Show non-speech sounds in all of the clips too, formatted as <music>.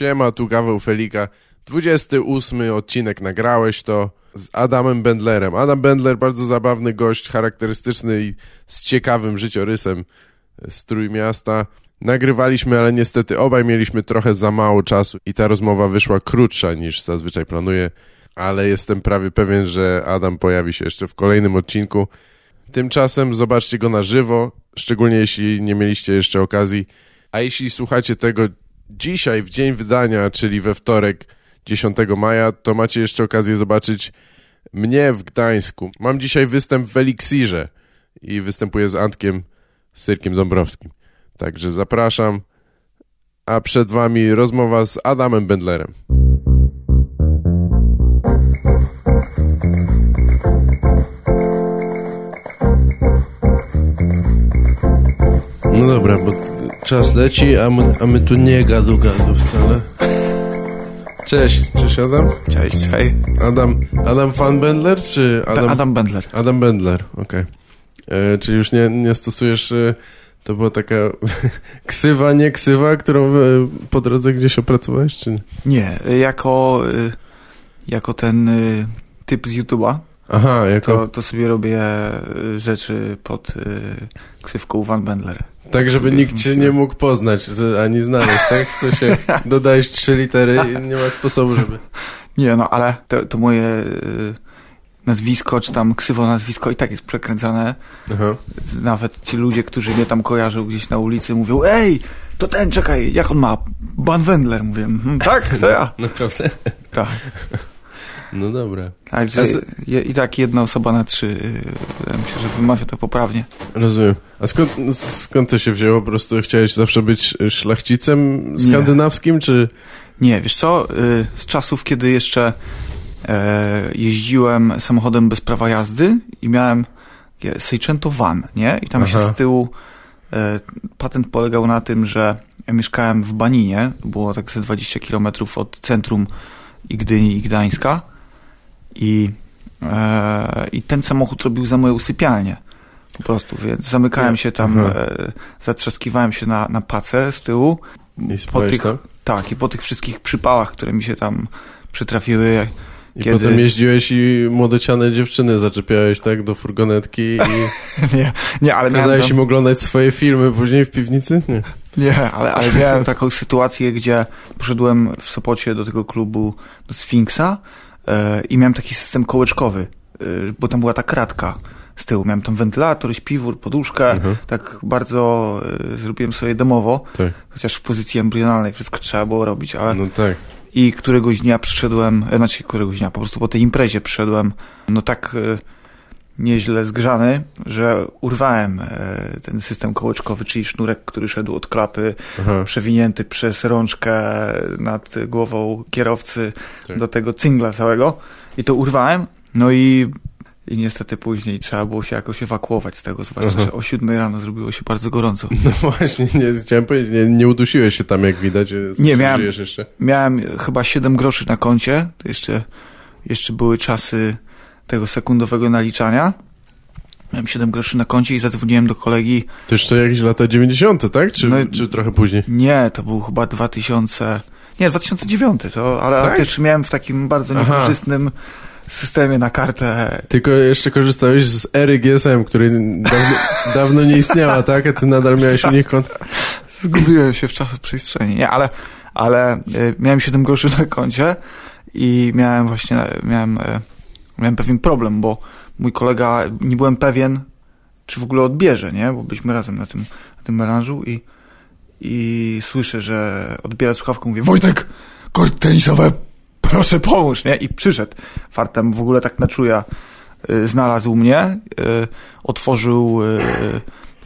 Siema, tu Gaweł Felika. 28 odcinek nagrałeś to z Adamem Bendlerem. Adam Bendler, bardzo zabawny gość, charakterystyczny i z ciekawym życiorysem z Trójmiasta. Nagrywaliśmy, ale niestety obaj mieliśmy trochę za mało czasu i ta rozmowa wyszła krótsza niż zazwyczaj planuję, ale jestem prawie pewien, że Adam pojawi się jeszcze w kolejnym odcinku. Tymczasem zobaczcie go na żywo, szczególnie jeśli nie mieliście jeszcze okazji. A jeśli słuchacie tego dzisiaj, w dzień wydania, czyli we wtorek 10 maja, to macie jeszcze okazję zobaczyć mnie w Gdańsku. Mam dzisiaj występ w Eliksirze i występuję z Antkiem Syrkiem Dąbrowskim. Także zapraszam, a przed wami rozmowa z Adamem Bendlerem. No dobra, bo czas leci, a my, a my tu nie gadu gadu wcale. Cześć, cześć Adam? Cześć, hej. Adam, Adam Fan Bendler, czy Adam... Adam Bendler. Adam Bendler, okej. Okay. Czy już nie, nie stosujesz... E, to była taka <laughs> ksywa, nie ksywa, którą e, po drodze gdzieś opracowałeś, czy nie? Nie, jako, e, jako ten typ z YouTube'a. Aha, jako... To, to sobie robię rzeczy pod ksywką Van Bendler. Tak, żeby nikt cię nie mógł poznać, ani znaleźć, tak? Co się <laughs> dodajesz trzy litery i nie ma sposobu, żeby... Nie, no ale to, to moje y, nazwisko, czy tam ksywo nazwisko i tak jest przekręcane. Aha. Nawet ci ludzie, którzy mnie tam kojarzą gdzieś na ulicy mówią, ej, to ten, czekaj, jak on ma? Ban Wendler, mówię. Mhm, tak, to ja. <laughs> Naprawdę? Tak. <laughs> No dobra. Także i tak jedna osoba na trzy, wydaje mi się, że wymawia to poprawnie. Rozumiem. A skąd, skąd to się wzięło? Po prostu chciałeś zawsze być szlachcicem skandynawskim, Nie. czy... Nie, wiesz co, y, z czasów, kiedy jeszcze e, jeździłem samochodem bez prawa jazdy i miałem Seicento van, nie? I tam Aha. się z tyłu e, patent polegał na tym, że ja mieszkałem w Baninie, było tak ze 20 kilometrów od centrum i Gdyni i Gdańska i, e, i ten samochód robił za moje usypialnię. Po prostu, więc zamykałem się tam, e, zatrzaskiwałem się na, na pacę z tyłu. I po tych, tam? Tak, i po tych wszystkich przypałach, które mi się tam przytrafiły. I kiedy... potem jeździłeś i młodociane dziewczyny zaczepiałeś, tak, do furgonetki i... <laughs> nie, nie, ale Kazałeś tam... im oglądać swoje filmy później w piwnicy? Nie. Nie, ale, ale miałem taką sytuację, gdzie poszedłem w Sopocie do tego klubu, do Sfinksa i miałem taki system kołeczkowy, yy, bo tam była ta kratka z tyłu. Miałem tam wentylator, śpiwór, poduszkę. Mhm. Tak bardzo y, zrobiłem sobie domowo. Tak. Chociaż w pozycji embrionalnej wszystko trzeba było robić, ale... No tak. I któregoś dnia przyszedłem, e, znaczy któregoś dnia, po prostu po tej imprezie przyszedłem, no tak y, nieźle zgrzany, że urwałem e, ten system kołeczkowy, czyli sznurek, który szedł od klapy, Aha. przewinięty przez rączkę nad głową kierowcy tak. do tego cingla całego. I to urwałem, no i i niestety później trzeba było się jakoś ewakuować z tego, zwłaszcza, Aha. że o siódmej rano zrobiło się bardzo gorąco. <laughs> No właśnie, nie, chciałem powiedzieć, nie, nie udusiłeś się tam, jak widać. Nie, miałem, jeszcze? miałem chyba 7 groszy na koncie, to jeszcze, jeszcze były czasy tego sekundowego naliczania. Miałem 7 groszy na koncie i zadzwoniłem do kolegi. To jeszcze jakieś lata 90., tak? Czy, no, czy trochę później? Nie, to był chyba 2000... Nie, 2009, to, ale tak? też miałem w takim bardzo niekorzystnym systemie na kartę. Tylko jeszcze korzystałeś z ery GSM, który dawno, <laughs> dawno nie istniała, tak? A ty nadal miałeś u nich kont. Zgubiłem się w czasie przestrzeni, nie, ale, ale y, miałem 7 groszy na koncie i miałem właśnie, miałem, y, miałem pewien problem, bo mój kolega, nie byłem pewien, czy w ogóle odbierze, nie? Bo byliśmy razem na tym, na tym melanżu i, i słyszę, że odbiera słuchawkę, mówię, Wojtek, kort tenisowe proszę pomóż, nie? I przyszedł. Fartem w ogóle tak na czuja y, znalazł mnie, y, otworzył, y,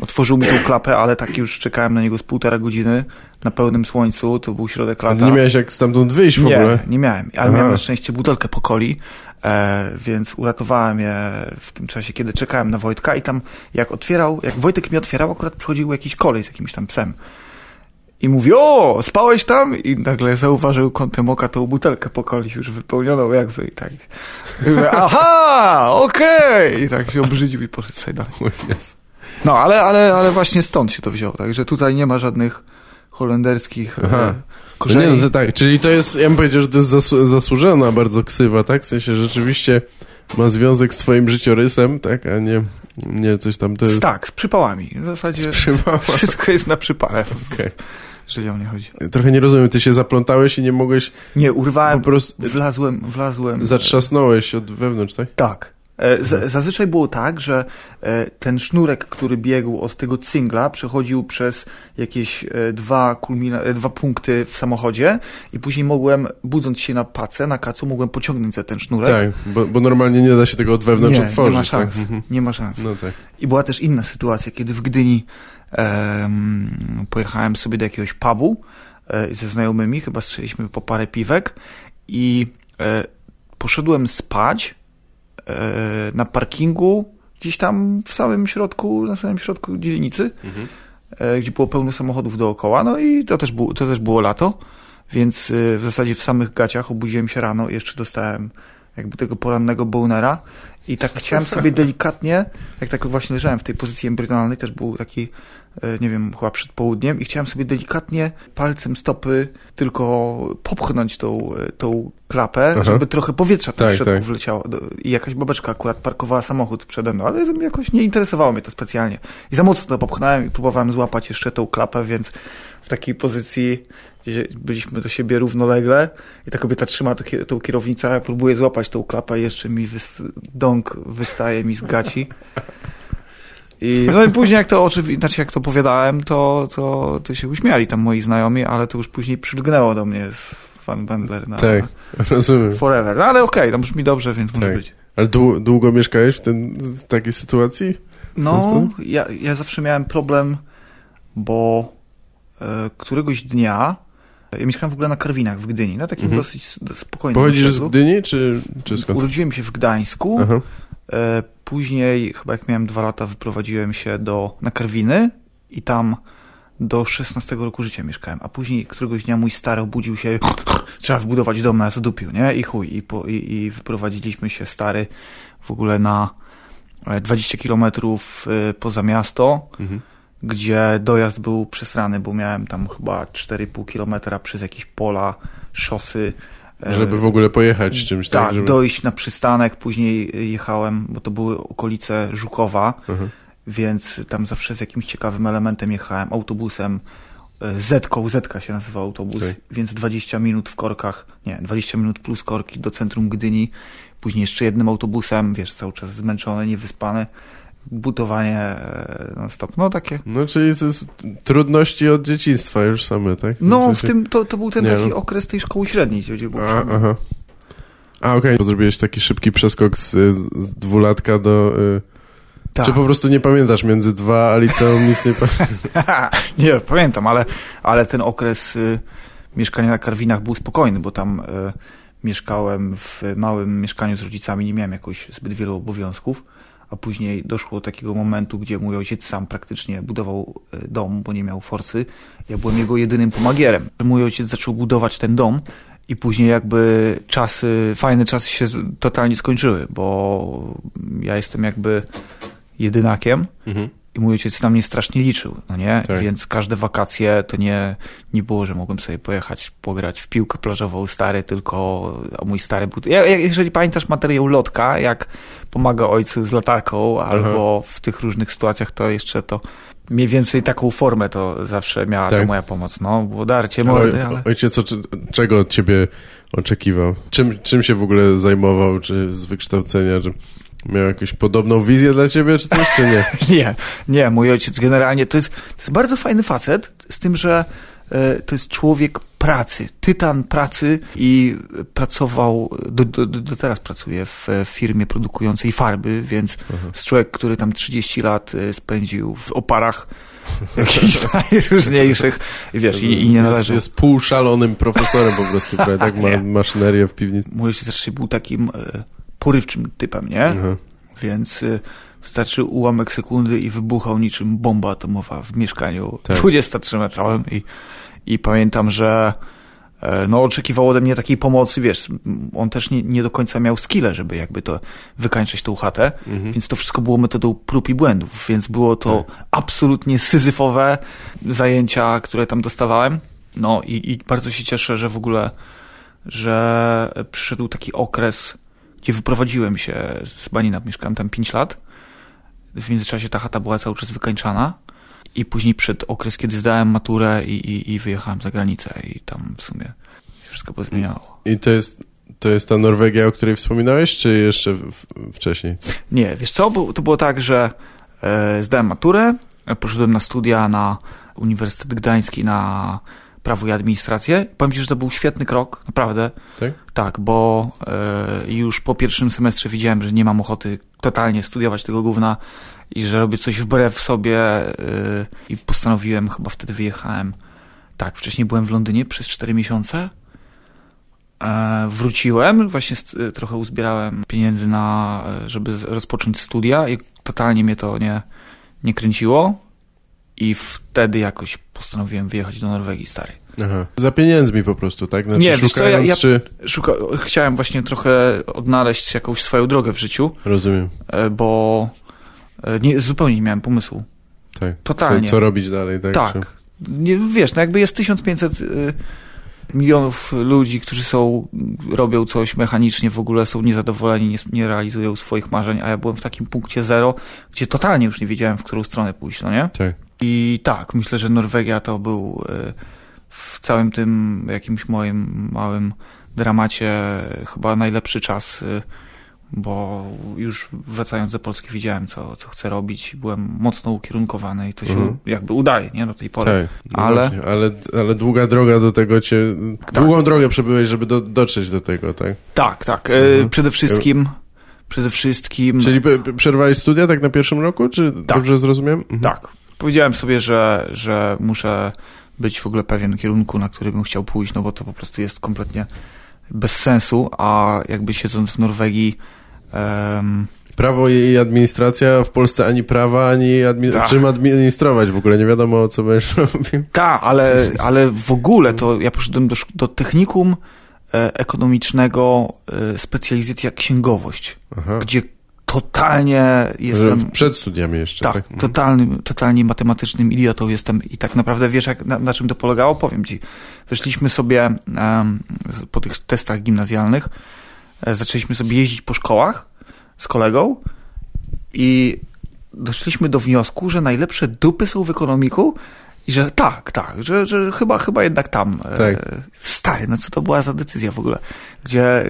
otworzył mi tą klapę, ale tak już czekałem na niego z półtora godziny na pełnym słońcu, to był środek lata. nie miałeś jak stamtąd wyjść w nie, ogóle? Nie, miałem, ale Aha. miałem na szczęście butelkę po coli, e, więc uratowałem je w tym czasie, kiedy czekałem na Wojtka i tam jak otwierał, jak Wojtek mi otwierał, akurat przychodził jakiś kolej z jakimś tam psem i mówi, o, spałeś tam? I nagle zauważył kątem oka tą butelkę po coli już wypełnioną jakby i tak. I mówię, Aha, okej! Okay. I tak się obrzydził i poszedł sobie dalej. No, ale, ale, ale właśnie stąd się to wzięło. Także tutaj nie ma żadnych holenderskich e, że... No nie, no to tak, czyli to jest, ja bym powiedział, że to jest zasłużona bardzo ksywa, tak? W sensie rzeczywiście ma związek z twoim życiorysem, tak? A nie, nie coś tam to jest... Tak, z przypałami. W zasadzie wszystko jest na przypale. Okay. Jeżeli o mnie chodzi. Trochę nie rozumiem, ty się zaplątałeś i nie mogłeś... Nie, urwałem, po prostu... wlazłem, wlazłem... Zatrzasnąłeś od wewnątrz, tak? Tak. E, z, zazwyczaj było tak, że e, ten sznurek, który biegł od tego cingla, przechodził przez jakieś e, dwa, kulmina, dwa punkty w samochodzie i później mogłem, budząc się na pace, na kacu, mogłem pociągnąć za ten sznurek. Tak, bo, bo normalnie nie da się tego od wewnątrz nie, otworzyć. Nie ma szans. Tak? Mhm. Nie ma szans. No tak. I była też inna sytuacja, kiedy w Gdyni um, pojechałem sobie do jakiegoś pubu e, ze znajomymi, chyba strzeliśmy po parę piwek i e, poszedłem spać na parkingu, gdzieś tam w samym środku, na samym środku dzielnicy, mhm. E, gdzie było pełno samochodów dookoła, no i to też, było, to też było lato, więc e, w zasadzie w samych gaciach obudziłem się rano i jeszcze dostałem jakby tego porannego bonera i tak chciałem sobie delikatnie, jak tak właśnie leżałem w tej pozycji embrionalnej, też był taki E, nie wiem, chyba przed południem i chciałem sobie delikatnie palcem stopy tylko popchnąć tą, e, tą klapę, Aha. żeby trochę powietrza tam tak, w środku tak. wleciało. I jakaś babeczka akurat parkowała samochód przede mną, ale jakoś nie interesowało mnie to specjalnie. I za mocno to popchnąłem i próbowałem złapać jeszcze tą klapę, więc w takiej pozycji byliśmy do siebie równolegle i ta kobieta trzyma tą kierownicę, a ja próbuję złapać tą klapę i jeszcze mi wys dąg wystaje mi z gaci. I, no i później jak to oczywiście, znaczy jak to opowiadałem, to, to, to się uśmiali tam moi znajomi, ale to już później przylgnęło do mnie z Van Bandler na tak, rozumiem. Forever. No ale okej, okay, no brzmi dobrze, więc tak. może być. Ale długo mieszkałeś w, ten, w takiej sytuacji? No, ja, ja zawsze miałem problem, bo e, któregoś dnia ja mieszkałem w ogóle na Karwinach w Gdyni, na takim mhm. dosyć spokojnym Pochodzisz z Gdyni, czy, czy skąd? Urodziłem się w Gdańsku, Aha. E, później, chyba jak miałem dwa lata, wyprowadziłem się do, na Karwiny i tam do 16 roku życia mieszkałem, a później któregoś dnia mój stary obudził się, <laughs> trzeba wbudować dom na zadupiu, nie? I chuj, i, po, i, i wyprowadziliśmy się stary w ogóle na 20 e, kilometrów e, poza miasto, mhm. Gdzie dojazd był przesrany, bo miałem tam chyba 4,5 kilometra przez jakieś pola, szosy, żeby w ogóle pojechać czymś, tak? Tak, żeby... dojść na przystanek, później jechałem, bo to były okolice Żukowa, mhm. więc tam zawsze z jakimś ciekawym elementem jechałem, autobusem, e, Zetką, Zetka się nazywa autobus, okay. więc 20 minut w korkach, nie, 20 minut plus korki do centrum Gdyni, później jeszcze jednym autobusem, wiesz, cały czas zmęczony, niewyspany, butowanie e, non stop, no takie. No czyli to jest trudności od dzieciństwa już same, tak? No, w tym, to, to był ten nie, taki no. okres tej szkoły średniej, gdzie był A, aha. A okej, okay. zrobiłeś taki szybki przeskok z, z dwulatka do... Y... Tak. Czy po prostu nie pamiętasz między dwa, a liceum nic nie pamiętasz? <laughs> nie, pamiętam, ale, ale ten okres y, mieszkania na Karwinach był spokojny, bo tam y, mieszkałem w małym mieszkaniu z rodzicami, nie miałem jakoś zbyt wielu obowiązków a później doszło do takiego momentu, gdzie mój ojciec sam praktycznie budował e, dom, bo nie miał forcy. Ja byłem jego jedynym pomagierem. Mój ojciec zaczął budować ten dom i później jakby czasy, fajne czasy się totalnie skończyły, bo ja jestem jakby jedynakiem. Mhm i mój ojciec na mnie strasznie liczył, no nie? Tak. Więc każde wakacje to nie, nie było, że mogłem sobie pojechać, pograć w piłkę plażową stary, tylko a mój stary był... Ja, jeżeli pamiętasz materiał Lotka, jak pomaga ojcu z latarką, albo Aha. w tych różnych sytuacjach, to jeszcze to mniej więcej taką formę to zawsze miała tak. to moja pomoc, no, było darcie mordy, ale... Ojciec, czego od ciebie oczekiwał? Czym, czym się w ogóle zajmował, czy z wykształcenia, że... Miał jakąś podobną wizję dla ciebie, czy coś, czy nie? <laughs> nie, nie. Mój ojciec generalnie to jest, to jest bardzo fajny facet, z tym, że e, to jest człowiek pracy, tytan pracy i pracował, do, do, do teraz pracuje w firmie produkującej farby, więc Aha. jest człowiek, który tam 30 lat e, spędził w oparach <laughs> jakichś najróżniejszych, wiesz, i, i nie należy. Jest, jest półszalonym profesorem po prostu, tak? Ma <laughs> maszynerię w piwnicy. Mój ojciec raczej był takim e, porywczym typem, nie? Mhm. Więc y, wystarczy ułamek sekundy i wybuchał niczym bomba atomowa w mieszkaniu tak. 23-metrowym i, i pamiętam, że e, no oczekiwał ode mnie takiej pomocy, wiesz, on też nie, nie do końca miał skille, żeby jakby to wykańczyć tą chatę, mhm. więc to wszystko było metodą prób i błędów, więc było to tak. absolutnie syzyfowe zajęcia, które tam dostawałem No i, i bardzo się cieszę, że w ogóle, że przyszedł taki okres, gdzie wyprowadziłem się z Banina, mieszkałem tam 5 lat. W międzyczasie ta chata była cały czas wykańczana. I później przed okres, kiedy zdałem maturę i, i, i wyjechałem za granicę i tam w sumie się wszystko pozmieniało. I to jest, to jest ta Norwegia, o której wspominałeś, czy jeszcze w, w, wcześniej? Nie, wiesz co, to było tak, że e, zdałem maturę, poszedłem na studia na Uniwersytet Gdański na prawo i administrację. Powiem ci, że to był świetny krok, naprawdę. Tak? Tak, bo e, już po pierwszym semestrze widziałem, że nie mam ochoty totalnie studiować tego gówna i że robię coś wbrew sobie e, i postanowiłem, chyba wtedy wyjechałem. Tak, wcześniej byłem w Londynie przez 4 miesiące. E, wróciłem, właśnie st- trochę uzbierałem pieniędzy na, e, żeby rozpocząć studia i totalnie mnie to nie, nie kręciło. I wtedy jakoś postanowiłem wyjechać do Norwegii, stary. Aha. Za pieniędzmi po prostu, tak? Znaczy, Nie, wiesz co, szukając, ja- ja- czy... Szuka, chciałem właśnie trochę odnaleźć jakąś swoją drogę w życiu, Rozumiem, e, bo e, nie, zupełnie nie miałem pomysłu. tak. Totalnie. Co, co robić dalej, tak? Tak. Czy- Nie, wiesz, no jakby jest 1500 y, milionów ludzi, którzy są, robią coś mechanicznie, w ogóle są niezadowoleni, nie, nie realizują swoich marzeń, a ja byłem w takim punkcie zero, gdzie totalnie już nie wiedziałem, w którą stronę pójść, no nie? Tak. I tak, myślę, że Norwegia to był y, w całym tym jakimś moim małym dramacie chyba najlepszy czas, y, bo już wracając do Polski widziałem, co, co chcę robić. Byłem mocno ukierunkowany i to się Mhm. jakby udaje, nie, do tej pory. Tak, no Ale- właśnie, ale, ale długa droga do tego cię... Długą drogę przebyłeś, żeby do, dotrzeć do tego, tak? Tak, tak. y, Mhm. Przede wszystkim, przede wszystkim, Czyli przerwałeś studia tak na pierwszym roku, czy Tak. dobrze zrozumiem? Mhm. tak. Powiedziałem sobie, że, że muszę być w ogóle pewien kierunku, na który bym chciał pójść, no bo to po prostu jest kompletnie bez sensu, a jakby siedząc w Norwegii, em, Prawo i administracja, w Polsce ani prawa, ani admi- Tak. czym administrować w ogóle, nie wiadomo co będziesz <laughs> robił. Tak, ale, ale w ogóle to ja poszedłem do, do technikum e, ekonomicznego, e, specjalizacja księgowość, Aha. gdzie totalnie jestem... Przed studiami jeszcze, tak? Tak, Mhm. totalnym, totalnie matematycznym idiotą jestem i tak naprawdę wiesz, jak, na, na czym to polegało? Powiem ci. Wyszliśmy sobie z- po tych testach gimnazjalnych, e, zaczęliśmy sobie jeździć po szkołach z kolegą i doszliśmy do wniosku, że najlepsze dupy są w ekonomiku i że tak, tak, że, że chyba, chyba jednak tam. e, Tak. Stary, no co to była za decyzja w ogóle? Gdzie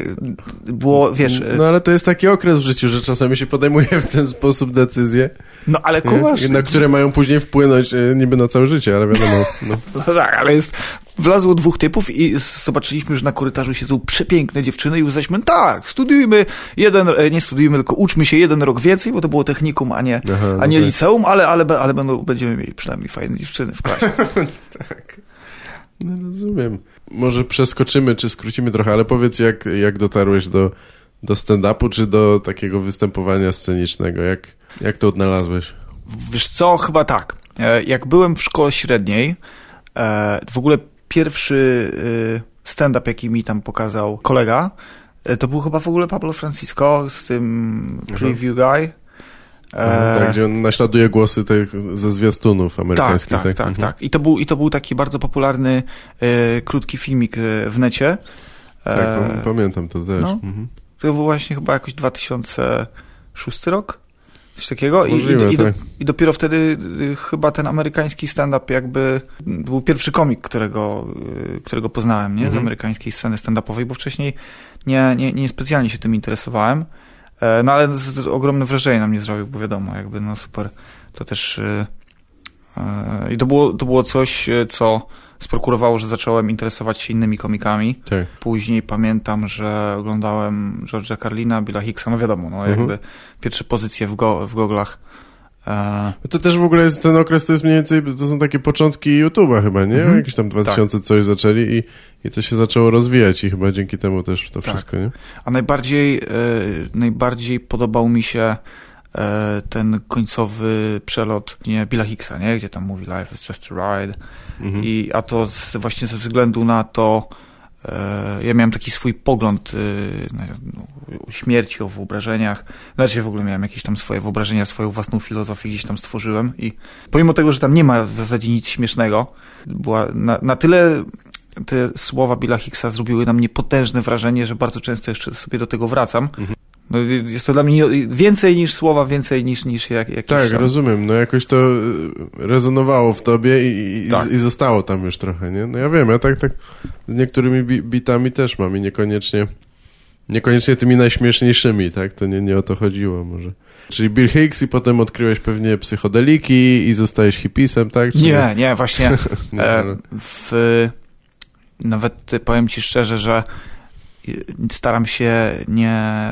było, wiesz... No ale to jest taki okres w życiu, że czasami się podejmuje w ten sposób decyzje, No ale nie? kumasz... na które mają później wpłynąć e, niby na całe życie, ale wiadomo. No. <laughs> No tak, ale jest. Wlazło dwóch typów i zobaczyliśmy, że na korytarzu siedzą przepiękne dziewczyny i uznaliśmy, tak, studiujmy jeden, e, nie studiujmy, tylko uczmy się jeden rok więcej, bo to było technikum, a nie, Aha, no a nie tak. liceum, ale, ale, be- ale będą, będziemy mieli przynajmniej fajne dziewczyny w klasie. <laughs> tak. No rozumiem. Może przeskoczymy, czy skrócimy trochę, ale powiedz, jak, jak dotarłeś do, do stand-upu, czy do takiego występowania scenicznego? Jak, jak to odnalazłeś? Wiesz co, chyba tak. E, Jak byłem w szkole średniej, e, w ogóle pierwszy e, stand-up, jaki mi tam pokazał kolega, to był chyba w ogóle Pablo Francisco z tym preview guy. E, tak, gdzie on naśladuje głosy tych ze zwiastunów Tak, amerykańskich. tak, tak, tak, Mhm. I to był, i to był taki bardzo popularny e, krótki filmik w necie. Tak, E, pam- pamiętam to też. no. Mhm. to był właśnie chyba jakoś 2006 rok, coś takiego. I, Możliwe, i, i, tak. I dopiero wtedy y, chyba ten amerykański stand-up jakby był pierwszy komik, którego, y, którego poznałem, nie? Z Mhm. amerykańskiej sceny stand-upowej, bo wcześniej nie, nie, nie specjalnie się tym interesowałem. E, No ale ogromne wrażenie na mnie zrobił, bo wiadomo, jakby no super, to też y, e, i to było, to było coś, co sprokurowało, że zacząłem interesować się innymi komikami. Tak. Później pamiętam, że oglądałem George'a Carlina, Billa Hicksa, no wiadomo, no Mhm. jakby pierwsze pozycje w, go, w goglach. E, To też w ogóle jest ten okres, to jest mniej więcej, to są takie początki YouTube'a chyba, nie? Mhm. Jakieś tam 2000 coś zaczęli i, i to się zaczęło rozwijać i chyba dzięki temu też to Tak. wszystko, nie? a najbardziej, e, najbardziej podobał mi się ten końcowy przelot nie, Billa Hicksa, nie? gdzie tam mówi Life is just a ride. Mhm. I, a to z, właśnie ze względu na to, e, ja miałem taki swój pogląd e, na no, o śmierci, o wyobrażeniach. Znaczy w ogóle miałem jakieś tam swoje wyobrażenia, swoją własną filozofię gdzieś tam stworzyłem i pomimo tego, że tam nie ma w zasadzie nic śmiesznego, była na, na tyle te słowa Billa Hicksa zrobiły na mnie potężne wrażenie, że bardzo często jeszcze sobie do tego wracam. Mhm. No, jest to dla mnie więcej niż słowa, więcej niż, niż jak, jakieś Tak, tam... rozumiem. No jakoś to y, rezonowało w tobie i, i, tak. i, zostało tam już trochę, nie? No ja wiem, ja tak, tak z niektórymi bitami też mam i niekoniecznie niekoniecznie tymi najśmieszniejszymi, tak? To nie, nie o to chodziło może. Czyli Bill Hicks i potem odkryłeś pewnie psychodeliki i zostałeś hipisem, tak? Czy nie, nie, właśnie <laughs> nie, e, w, nawet powiem ci szczerze, że staram się nie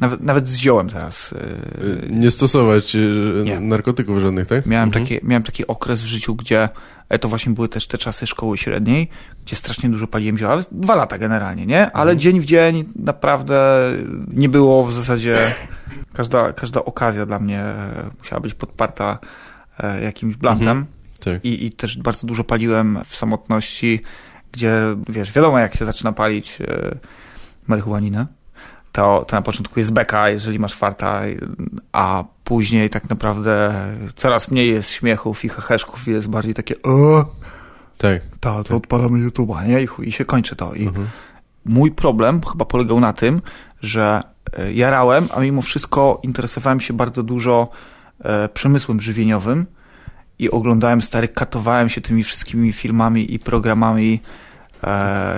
nawet, nawet z ziołem teraz. Yy, nie stosować yy, nie. narkotyków żadnych, tak? Miałem, mhm. taki, miałem taki okres w życiu, gdzie e, to właśnie były też te czasy szkoły średniej, gdzie strasznie dużo paliłem zioła. Dwa lata generalnie, nie? Ale mhm. dzień w dzień naprawdę nie było w zasadzie... Każda, każda okazja dla mnie e, musiała być podparta e, jakimś blantem. Mhm. Tak. I, I też bardzo dużo paliłem w samotności, gdzie, wiesz, wiadomo jak się zaczyna palić marihuaninę to, to na początku jest beka, jeżeli masz farta, a później tak naprawdę coraz mniej jest śmiechów i heheszków i jest bardziej takie tak, ta, to tak. odpalamy YouTube'a, nie? I, chuj, I się kończy to. I mhm. mój problem chyba polegał na tym, że e, jarałem, a mimo wszystko interesowałem się bardzo dużo e, przemysłem żywieniowym i oglądałem stary, katowałem się tymi wszystkimi filmami i programami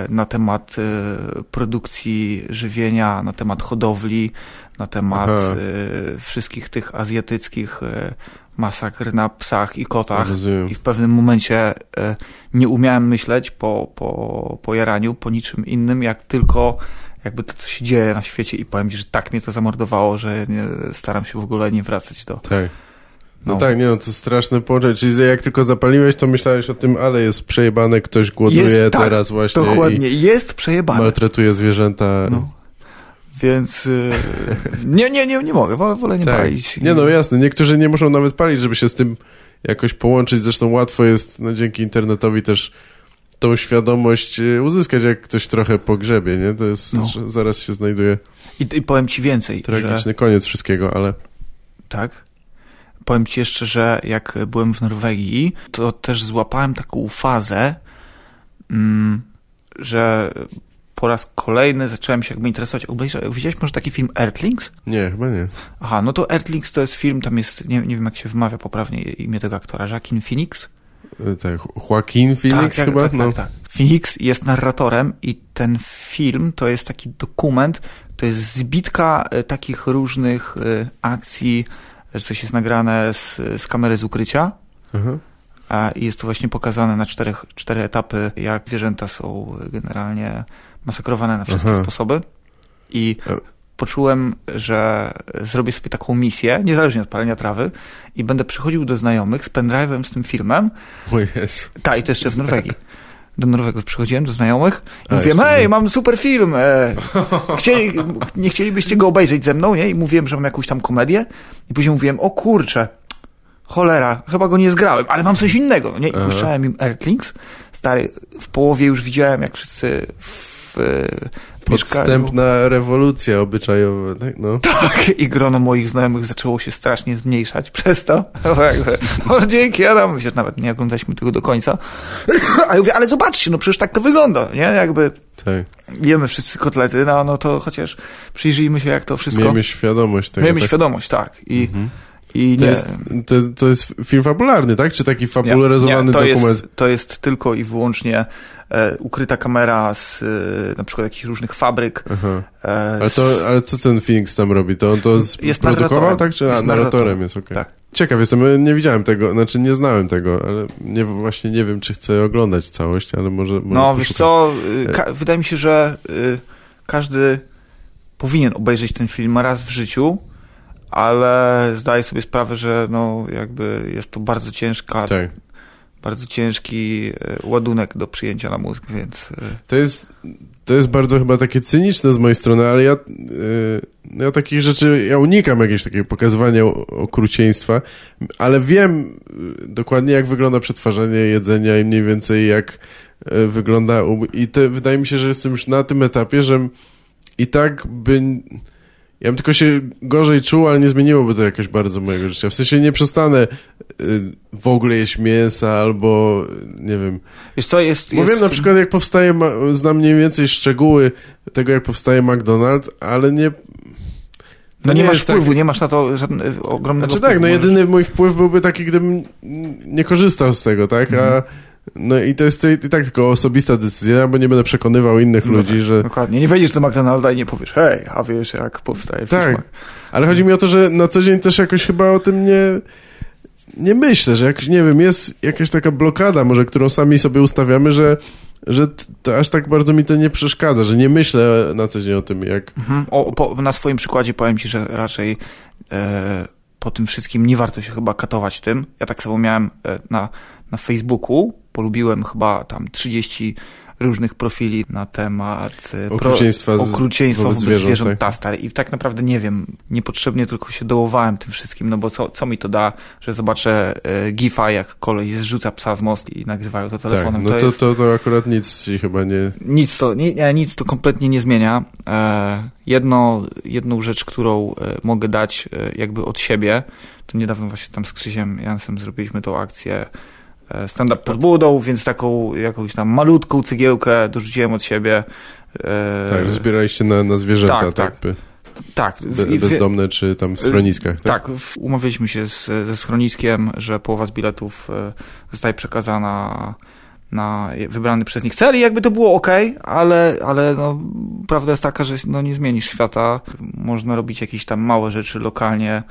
na temat e, produkcji żywienia, na temat hodowli, na temat Aha. E, wszystkich tych azjatyckich masakr na psach i kotach. Rozumiem. I w pewnym momencie nie umiałem myśleć po, po, po jaraniu, po niczym innym, jak tylko jakby to, co się dzieje na świecie i powiem ci, że tak mnie to zamordowało, że nie, staram się w ogóle nie wracać do... Tak no, no, tak, nie no, to straszne połączenie. Czyli jak tylko zapaliłeś, to myślałeś o tym, ale jest przejebane, ktoś głoduje jest, tak, teraz właśnie. Dokładnie, jest przejebane. Maltretuje zwierzęta. No. Więc yy, nie, nie, nie, nie mogę, wolę, wolę nie tak. palić. Nie no, jasne, niektórzy nie muszą nawet palić, żeby się z tym jakoś połączyć. Zresztą łatwo jest, no dzięki internetowi też tą świadomość y, uzyskać, jak ktoś trochę pogrzebie, nie? To jest, no. zaraz się znajduje... I, I powiem ci więcej, Tragiczny że... koniec wszystkiego, ale... Tak? Powiem ci jeszcze, że jak byłem w Norwegii, to też złapałem taką fazę, mm, że po raz kolejny zacząłem się jakby interesować. Widziałeś może taki film Earthlings? Nie, chyba nie. Aha, no to Earthlings to jest film, tam jest, nie, nie wiem jak się wymawia poprawnie imię tego aktora, Jacqueline Phoenix? E, tak, Joaquin Phoenix tak, chyba? Tak, no. tak, tak. Phoenix jest narratorem i ten film to jest taki dokument, to jest zbitka e, takich różnych e, akcji że coś jest nagrane z, z kamery z ukrycia. Mhm. I jest to właśnie pokazane na czterech, cztery etapy, jak zwierzęta są generalnie masakrowane na wszystkie Aha. sposoby. I e. poczułem, że zrobię sobie taką misję, niezależnie od palenia trawy, i będę przychodził do znajomych z pendrive'em z tym filmem. O Jezu. Tak, i to jeszcze w Norwegii <laughs> do Norwegów przychodziłem, do znajomych i mówiłem, hej, mam super film, e, chcieli, nie chcielibyście go obejrzeć ze mną, nie? I mówiłem, że mam jakąś tam komedię i później mówiłem, o kurczę, cholera, chyba go nie zgrałem, ale mam coś innego, nie? I puszczałem im Earthlings, stary, w połowie już widziałem, jak wszyscy w, Podstępna rewolucja obyczajowa, tak? No. Tak, i grono moich znajomych zaczęło się strasznie zmniejszać <laughs> przez to. o, dzięki, Adam. Myślę, nawet nie oglądaliśmy tego do końca. <clears throat> A ja mówię, ale zobaczcie, no przecież tak to wygląda, nie? Jakby tak. jemy wszyscy kotlety, no, no to chociaż przyjrzyjmy się, jak to wszystko... Miejmy świadomość tego. Miejmy tak? świadomość, tak. I... Mhm. I to, nie. Jest, to, to jest film fabularny, tak? Czy taki fabularyzowany nie, nie, to dokument? Jest, to jest tylko i wyłącznie e, ukryta kamera z e, na przykład jakichś różnych fabryk. Aha. E, ale, to, ale co ten Phoenix tam robi? To on to produkował, tak? Czy jest narratorem jest, okej. Okay. Tak. Ciekaw jestem, nie widziałem tego, znaczy nie znałem tego, ale nie, właśnie nie wiem, czy chcę oglądać całość, ale może... może no, wiesz co, y, wydaje mi się, że y, każdy powinien obejrzeć ten film raz w życiu, ale zdaję sobie sprawę, że no jakby jest to bardzo ciężka, tak. Bardzo ciężki e, ładunek do przyjęcia na mózg, więc... E, to jest, to jest bardzo chyba takie cyniczne z mojej strony, ale ja, no ja takich rzeczy, ja unikam jakiegoś takiego pokazywania okrucieństwa, ale wiem dokładnie jak wygląda przetwarzanie jedzenia i mniej więcej jak e, wygląda. I to wydaje mi się, że jestem już na tym etapie, że i tak by. Ja bym tylko się gorzej czuł, ale nie zmieniłoby to jakoś bardzo mojego życia. W sensie nie przestanę y, w ogóle jeść mięsa albo nie wiem. Wiesz co, jest... Bo jest wiem na przykład jak powstaje, znam mniej więcej szczegóły tego jak powstaje McDonald's, ale nie... No nie, masz jest tak- wpływu, nie masz na to żadnego ogromnego Znaczy tak, no jedyny mój wpływ byłby taki, gdybym nie korzystał z tego, tak? Mhm. A no i to jest i tak tylko osobista decyzja, bo nie będę przekonywał innych No ludzi, tak, że... Dokładnie. Nie wejdziesz do McDonalda i nie powiesz, hej, a wiesz jak powstaje Tak. Mac. Ale chodzi mi o to, że na co dzień też jakoś chyba o tym nie... Nie myślę, że jakoś, nie wiem, jest jakaś taka blokada może, którą sami sobie ustawiamy, że, że to aż tak bardzo mi to nie przeszkadza, że nie myślę na co dzień o tym, jak... Mhm. O, po, na swoim przykładzie powiem ci, że raczej e, po tym wszystkim nie warto się chyba katować tym. Ja tak samo miałem e, na, na Facebooku, polubiłem chyba tam 30 różnych profili na temat e, Okrucieństwa z- okrucieństwa wobec wobec, zwierząt, tak. ta, stary. I tak naprawdę nie wiem, niepotrzebnie tylko się dołowałem tym wszystkim, no bo co, co mi to da, że zobaczę e, gifa, jak kolej zrzuca psa z mostu i nagrywają to Tak, telefonem. no to, jest... to, to akurat nic ci chyba nie... Nic to, nie, nie, nic to kompletnie nie zmienia. E, jedno, jedną rzecz, którą e, mogę dać e, jakby od siebie, to niedawno właśnie tam z Krzysiem Jansem zrobiliśmy tą akcję stand-up pod budą, więc taką jakąś tam malutką cegiełkę dorzuciłem od siebie. E, Tak, że zbieraliście na, na zwierzęta, tak, tak, tak. tak, be, bezdomne czy tam w schroniskach, tak? tak, umawialiśmy się z, ze schroniskiem, że połowa z biletów e, zostaje przekazana na wybrany przez nich cel i jakby to było ok, ale, ale no, prawda jest taka, że no, nie zmienisz świata. Można robić jakieś tam małe rzeczy lokalnie, e,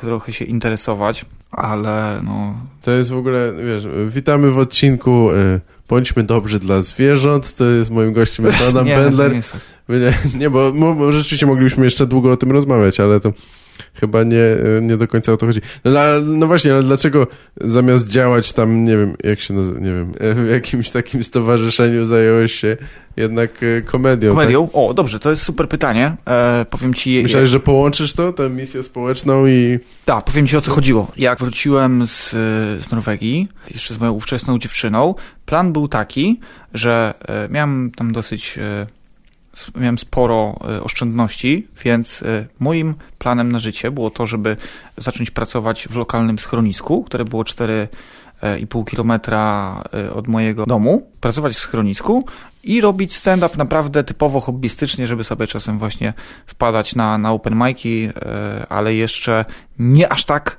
trochę się interesować, ale no... To jest w ogóle, wiesz, witamy w odcinku y, Bądźmy dobrzy dla zwierząt, to jest moim gościem jest <laughs> Adam nie, Bendler. nie tak. Nie, <laughs> nie bo, bo rzeczywiście moglibyśmy jeszcze długo o tym rozmawiać, ale to chyba nie, y, nie do końca o to chodzi. No, no właśnie, ale dlaczego zamiast działać tam, nie wiem, jak się nazywa, nie wiem, y, w jakimś takim stowarzyszeniu zająłeś się jednak komedią, Komedią? O, dobrze, to jest super pytanie. E, powiem ci... tak? Myślałeś, że połączysz to, tę misję społeczną i... Tak, powiem ci o co chodziło. Jak wróciłem z, z Norwegii, jeszcze z moją ówczesną dziewczyną, plan był taki, że e, miałem tam dosyć, e, miałem sporo e, oszczędności, więc e, moim planem na życie było to, żeby zacząć pracować w lokalnym schronisku, które było 4,5 kilometra e, od mojego domu, pracować w schronisku i robić stand-up naprawdę typowo hobbystycznie, żeby sobie czasem właśnie wpadać na, na open mic'i, ale jeszcze nie aż tak.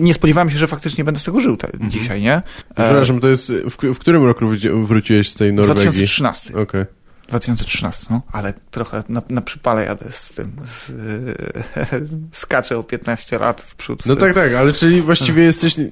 Nie spodziewałem się, że faktycznie będę z tego żył te, dzisiaj, nie? Przepraszam, to jest... W, w którym roku wróci- wróciłeś z tej Norwegii? 2013. Okej. 2013, no, ale trochę na, na przypale jadę z tym. Z, <laughs> skaczę o 15 lat w przód. No tak, tak, ale czyli właściwie jesteś ni-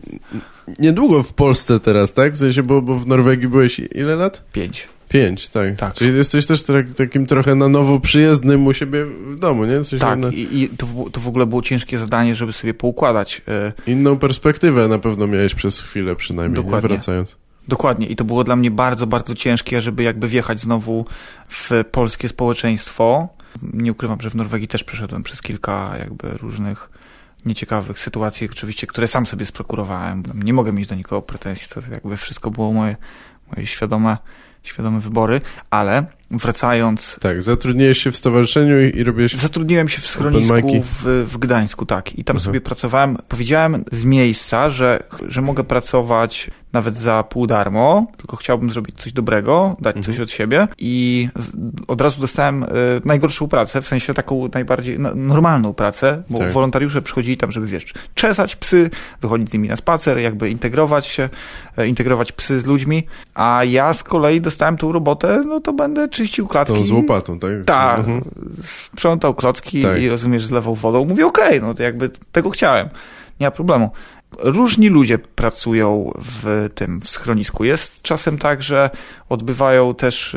niedługo w Polsce teraz, tak? W sensie, bo, bo w Norwegii byłeś ile lat? 5. Pięć, tak. Tak. Czyli jesteś też tak, takim trochę na nowo przyjezdnym u siebie w domu, nie? Sensie Tak, na i, i to, w- to w ogóle było ciężkie zadanie, żeby sobie poukładać. e, inną perspektywę na pewno miałeś przez chwilę przynajmniej, nie? Dokładnie. wracając. Dokładnie. I to było dla mnie bardzo, bardzo ciężkie, żeby jakby wjechać znowu w polskie społeczeństwo. Nie ukrywam, że w Norwegii też przeszedłem przez kilka jakby różnych nieciekawych sytuacji, oczywiście, które sam sobie sprokurowałem. Nie mogę mieć do nikogo pretensji, to jakby wszystko było moje, moje świadome, świadome wybory, ale wracając Tak, zatrudniłeś się w stowarzyszeniu i, i robiłeś... Zatrudniłem się w schronisku w, w Gdańsku, tak. I tam Aha. sobie pracowałem. Powiedziałem z miejsca, że, że mogę pracować nawet za pół darmo, tylko chciałbym zrobić coś dobrego, dać Mhm. coś od siebie i od razu dostałem y, najgorszą pracę, w sensie taką najbardziej no, normalną pracę, bo Tak. wolontariusze przychodzili tam, żeby wiesz, czesać psy, wychodzić z nimi na spacer, jakby integrować się, e, integrować psy z ludźmi, a ja z kolei dostałem tą robotę, no to będę czyścił klatki. Tą z łopatą, tak? Tak, Mhm. sprzątał klocki Tak. i rozumiesz, zlewał wodą. Mówię, okej, no to jakby tego chciałem. Nie ma problemu. Różni ludzie pracują w tym, w schronisku. Jest czasem tak, że odbywają też,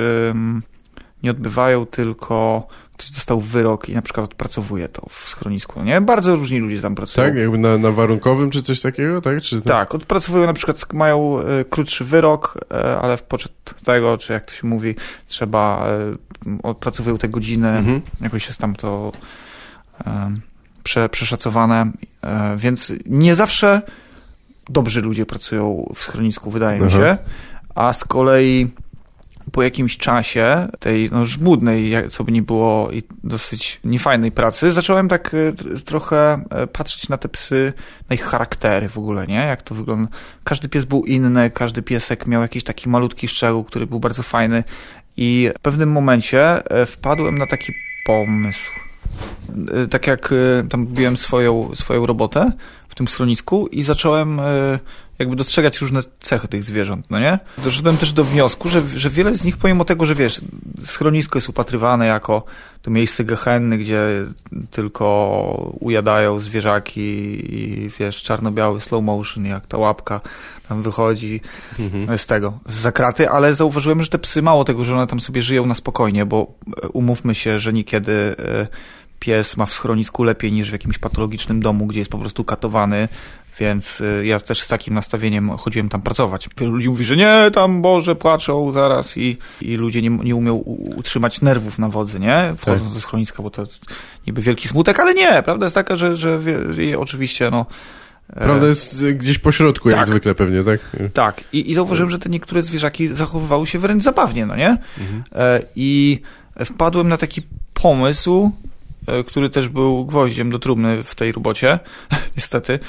nie odbywają, tylko ktoś dostał wyrok i na przykład odpracowuje to w schronisku, nie? Bardzo różni ludzie tam pracują. Tak, jakby na, na warunkowym czy coś takiego, tak? Czy. Tak, odpracowują na przykład, mają e, krótszy wyrok, e, ale w poczet tego, czy jak to się mówi, trzeba, e, odpracowują te godziny, Mhm. jakoś jest tam to prze, przeszacowane, więc nie zawsze dobrzy ludzie pracują w schronisku, wydaje mi się, a z kolei po jakimś czasie, tej no, żmudnej, co by nie było, i dosyć niefajnej pracy, zacząłem tak e, trochę e, patrzeć na te psy, na ich charaktery w ogóle, nie? Jak to wygląda. Każdy pies był inny, każdy piesek miał jakiś taki malutki szczegół, który był bardzo fajny i w pewnym momencie e, wpadłem na taki pomysł. Tak jak tam robiłem swoją, swoją robotę w tym schronisku i zacząłem jakby dostrzegać różne cechy tych zwierząt, no nie? Doszedłem też do wniosku, że, że wiele z nich, pomimo tego, że wiesz, schronisko jest upatrywane jako to miejsce gehenny, gdzie tylko ujadają zwierzaki i wiesz, czarno-biały slow motion, jak ta łapka tam wychodzi mhm. z tego, z zakraty, ale zauważyłem, że te psy mało tego, że one tam sobie żyją na spokojnie, bo e, umówmy się, że niekiedy e, pies ma w schronisku lepiej niż w jakimś patologicznym domu, gdzie jest po prostu katowany, więc y, ja też z takim nastawieniem chodziłem tam pracować. Wielu ludzi mówi, że nie, tam Boże, płaczą zaraz i, i ludzie nie, nie umią utrzymać nerwów na wodzy, nie? Wchodząc tak. do schroniska, bo to niby wielki smutek, ale nie. Prawda jest taka, że, że wie, oczywiście, no, e, Prawda jest gdzieś po środku, tak. jak zwykle pewnie, tak? Tak. I, I zauważyłem, że te niektóre zwierzaki zachowywały się wręcz zabawnie, no nie? Mhm. E, I wpadłem na taki pomysł, e, który też był gwoździem do trumny w tej robocie, <laughs> niestety,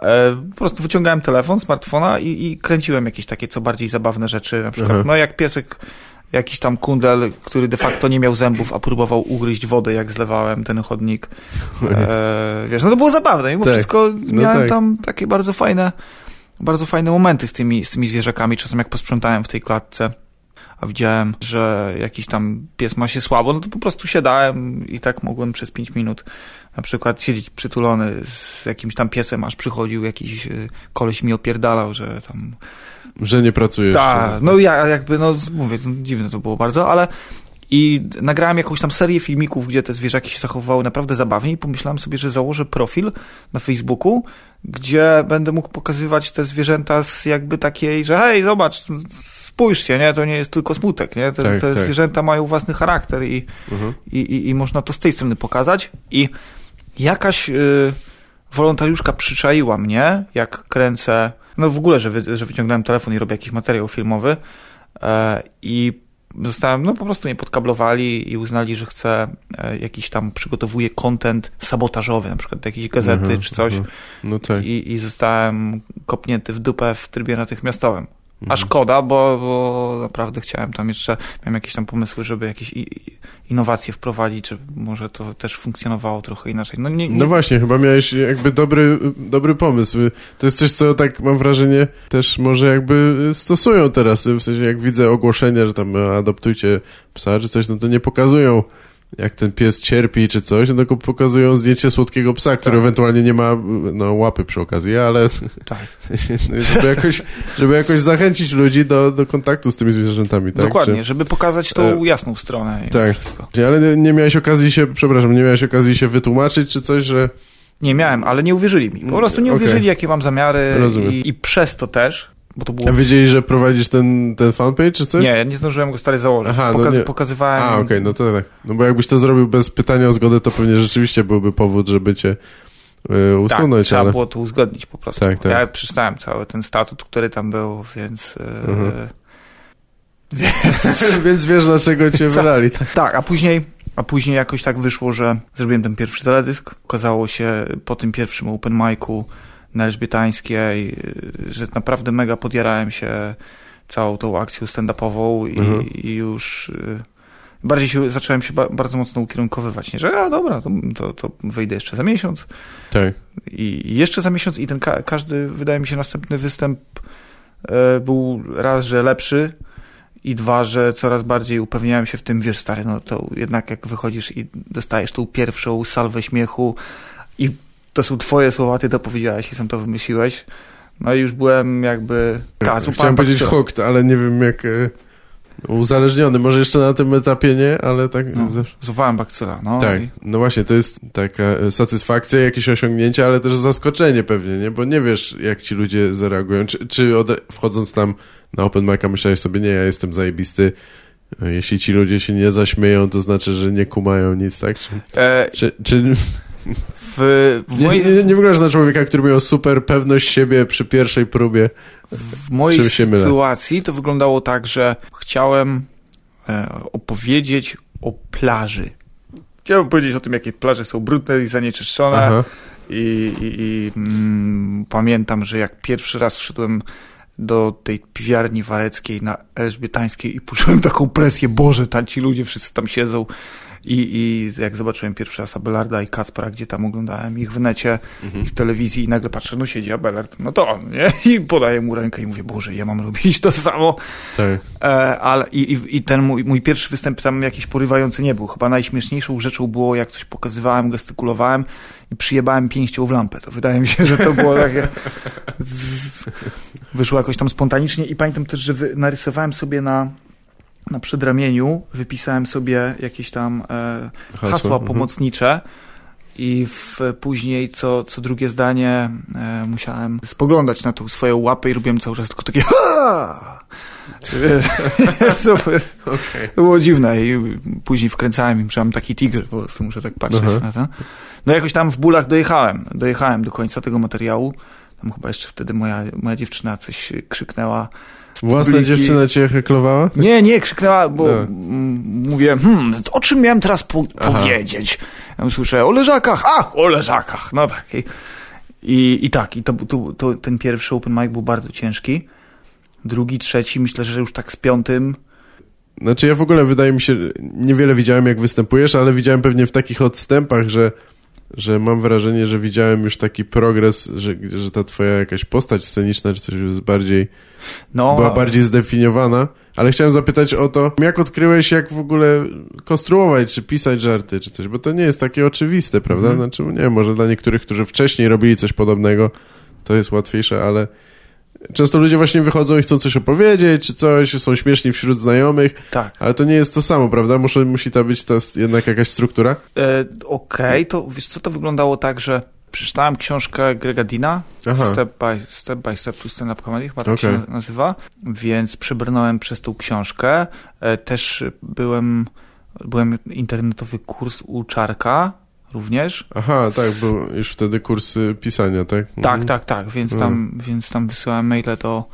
E, po prostu wyciągałem telefon, smartfona i, i kręciłem jakieś takie co bardziej zabawne rzeczy, na przykład, Aha. no jak piesek jakiś tam kundel, który de facto nie miał zębów, a próbował ugryźć wodę, jak zlewałem ten chodnik. E, wiesz, no to było zabawne. Mimo tak. wszystko no miałem tak. tam takie bardzo fajne, bardzo fajne momenty z tymi, z tymi zwierzakami. Czasem jak posprzątałem w tej klatce, a widziałem, że jakiś tam pies ma się słabo, no to po prostu siadałem i tak mogłem przez pięć minut na przykład siedzieć przytulony z jakimś tam piesem, aż przychodził jakiś y, koleś mi opierdalał, że tam... Że nie pracujesz. Tak, no ja jakby, no mówię, no, dziwne to było bardzo, ale i nagrałem jakąś tam serię filmików, gdzie te zwierzaki się zachowywały naprawdę zabawnie i pomyślałem sobie, że założę profil na Facebooku, gdzie będę mógł pokazywać te zwierzęta z jakby takiej, że hej, zobacz, spójrzcie, nie, to nie jest tylko smutek, nie, te, tak, te tak. zwierzęta mają własny charakter i, mhm. i, i, i, można to z tej strony pokazać i jakaś y, wolontariuszka przyczaiła mnie, jak kręcę, no w ogóle, że, wy, że wyciągnąłem telefon i robię jakiś materiał filmowy e, i zostałem, no po prostu mnie podkablowali i uznali, że chcę e, jakiś tam, przygotowuję content sabotażowy, na przykład do jakiejś gazety mhm, czy coś. Mhm. No tak. I, I zostałem kopnięty w dupę w trybie natychmiastowym. A szkoda, bo, bo naprawdę chciałem tam jeszcze, miałem jakieś tam pomysły, żeby jakieś innowacje wprowadzić, żeby może to też funkcjonowało trochę inaczej. No, nie, nie... no właśnie, chyba miałeś jakby dobry, dobry pomysł. To jest coś, co tak mam wrażenie też może jakby stosują teraz. W sensie jak widzę ogłoszenia, że tam adoptujcie psa czy coś, no to nie pokazują jak ten pies cierpi czy coś, no tylko pokazują zdjęcie słodkiego psa, który tak. ewentualnie nie ma no, łapy przy okazji, ale tak. <laughs> żeby, jakoś, żeby jakoś zachęcić ludzi do, do kontaktu z tymi zwierzętami. Tak? Dokładnie, czy, żeby pokazać tą e... jasną stronę. Tak, wszystko. ale nie, nie miałeś okazji się, przepraszam, nie miałeś okazji się wytłumaczyć czy coś, że... Nie miałem, ale nie uwierzyli mi. Po prostu nie uwierzyli, okay. jakie mam zamiary i, i przez to też bo to było... A wiedzieli, że prowadzisz ten, ten fanpage czy coś? Nie, nie zdążyłem go stary założyć. Aha, no nie. Pokazywałem... A, okej, okay, no to tak. No bo jakbyś to zrobił bez pytania o zgodę, to pewnie rzeczywiście byłby powód, żeby cię yy, usunąć. Tak, trzeba ale... było to uzgodnić po prostu. Tak, tak. Ja przeczytałem cały ten statut, który tam był, więc... Yy... Mhm. <laughs> Więc... <laughs> więc wiesz, dlaczego cię <laughs> tak. wylali. Tak. tak, a później a później jakoś tak wyszło, że zrobiłem ten pierwszy teledysk. Okazało się po tym pierwszym open micu, na Elżbietańskiej, że naprawdę mega podjarałem się całą tą akcją stand-upową i, mhm. i, już y, bardziej się, zacząłem się ba bardzo mocno ukierunkowywać, nie? że a dobra, to, to, to wyjdę jeszcze za miesiąc tak. i, jeszcze za miesiąc i ten ka każdy, wydaje mi się, następny występ e, był raz, że lepszy i dwa, że coraz bardziej upewniałem się w tym, wiesz stary, no to jednak jak wychodzisz i dostajesz tą pierwszą salwę śmiechu i to są twoje słowa, ty to powiedziałeś i sam to wymyśliłeś. No i już byłem jakby... Ta, Chciałem powiedzieć hooked, ale nie wiem jak... E, uzależniony, może jeszcze na tym etapie nie, ale tak no, zawsze. Złapałem bakcyla, no. Tak, i... no właśnie, to jest taka e, satysfakcja, jakieś osiągnięcie, ale też zaskoczenie pewnie, nie? Bo nie wiesz, jak ci ludzie zareagują. Czy, czy od, wchodząc tam na open mic'a myślałeś sobie, nie, ja jestem zajebisty, e, jeśli ci ludzie się nie zaśmieją, to znaczy, że nie kumają nic, tak? Czy, e... czy, czy w, w mojej... nie, nie, nie wyglądasz na człowieka, który miał super pewność siebie przy pierwszej próbie. W mojej się mylę? sytuacji to wyglądało tak, że chciałem e, opowiedzieć o plaży. Chciałem powiedzieć o tym, jakie plaże są brudne i zanieczyszczone. Aha. I, i, i mm, pamiętam, że jak pierwszy raz wszedłem do tej piwiarni wareckiej na Elżbietańskiej i poczułem taką presję, Boże, tam ci ludzie wszyscy tam siedzą. I, I jak zobaczyłem pierwszy raz Abelarda i Kacpra, gdzie tam oglądałem ich w necie Mhm. i w telewizji i nagle patrzę, no siedzi Abelard, no to on, nie? <laughs> I podaję mu rękę i mówię, Boże, ja mam robić to samo. Tak. E, ale i, i, i ten mój, mój pierwszy występ tam jakiś porywający nie był. Chyba najśmieszniejszą rzeczą było, jak coś pokazywałem, gestykulowałem i przyjebałem pięścią w lampę. To wydaje mi się, że to było takie... Wyszło jakoś tam spontanicznie i pamiętam też, że narysowałem sobie na, na przedramieniu, wypisałem sobie jakieś tam e, Hasła, mhm. pomocnicze i w, później co, co drugie zdanie e, musiałem spoglądać na tą swoją łapę i robiłem cały czas tylko takie <laughs> to, było- Okej. to było dziwne i później wkręcałem i musiałem taki tigr, po prostu muszę tak patrzeć Aha. na to. No jakoś tam w bólach dojechałem, dojechałem do końca tego materiału. Tam chyba jeszcze wtedy moja, moja dziewczyna coś krzyknęła. Własna publiki. dziewczyna cię heklowała? Nie, nie, krzyknęła, bo No. mówię, hmm, o czym miałem teraz po Aha. powiedzieć? Ja słyszę, o leżakach, a, o leżakach, no tak. I, i, i tak, i to, to, to, ten pierwszy open mic był bardzo ciężki. Drugi, trzeci, myślę, że już tak z piątym, Znaczy ja w ogóle wydaje mi się, niewiele widziałem jak występujesz, ale widziałem pewnie w takich odstępach, że, że mam wrażenie, że widziałem już taki progres, że, że ta twoja jakaś postać sceniczna czy coś jest bardziej, no, była bardziej zdefiniowana. Ale chciałem zapytać o to, jak odkryłeś, jak w ogóle konstruować, czy pisać żarty, czy coś, bo to nie jest takie oczywiste, prawda? Mhm. Znaczy, nie wiem, może dla niektórych, którzy wcześniej robili coś podobnego, to jest łatwiejsze, ale często ludzie właśnie wychodzą i chcą coś opowiedzieć, czy coś, są śmieszni wśród znajomych, tak. ale to nie jest to samo, prawda? Muszę, musi to być ta jednak jakaś struktura. E, Okej, to wiesz co, to wyglądało tak, że przeczytałem książkę Grega Dina, Aha. Step by Step, by step to Stand Up Comedy, chyba tak Okej. się na- nazywa, więc przebrnąłem przez tą książkę. E, Też byłem, byłem internetowy kurs u Czarka również. Aha, tak, był już wtedy kurs y, pisania, tak? Tak, Mhm. tak, tak, więc Mhm. tam, więc tam wysyłałem maile do,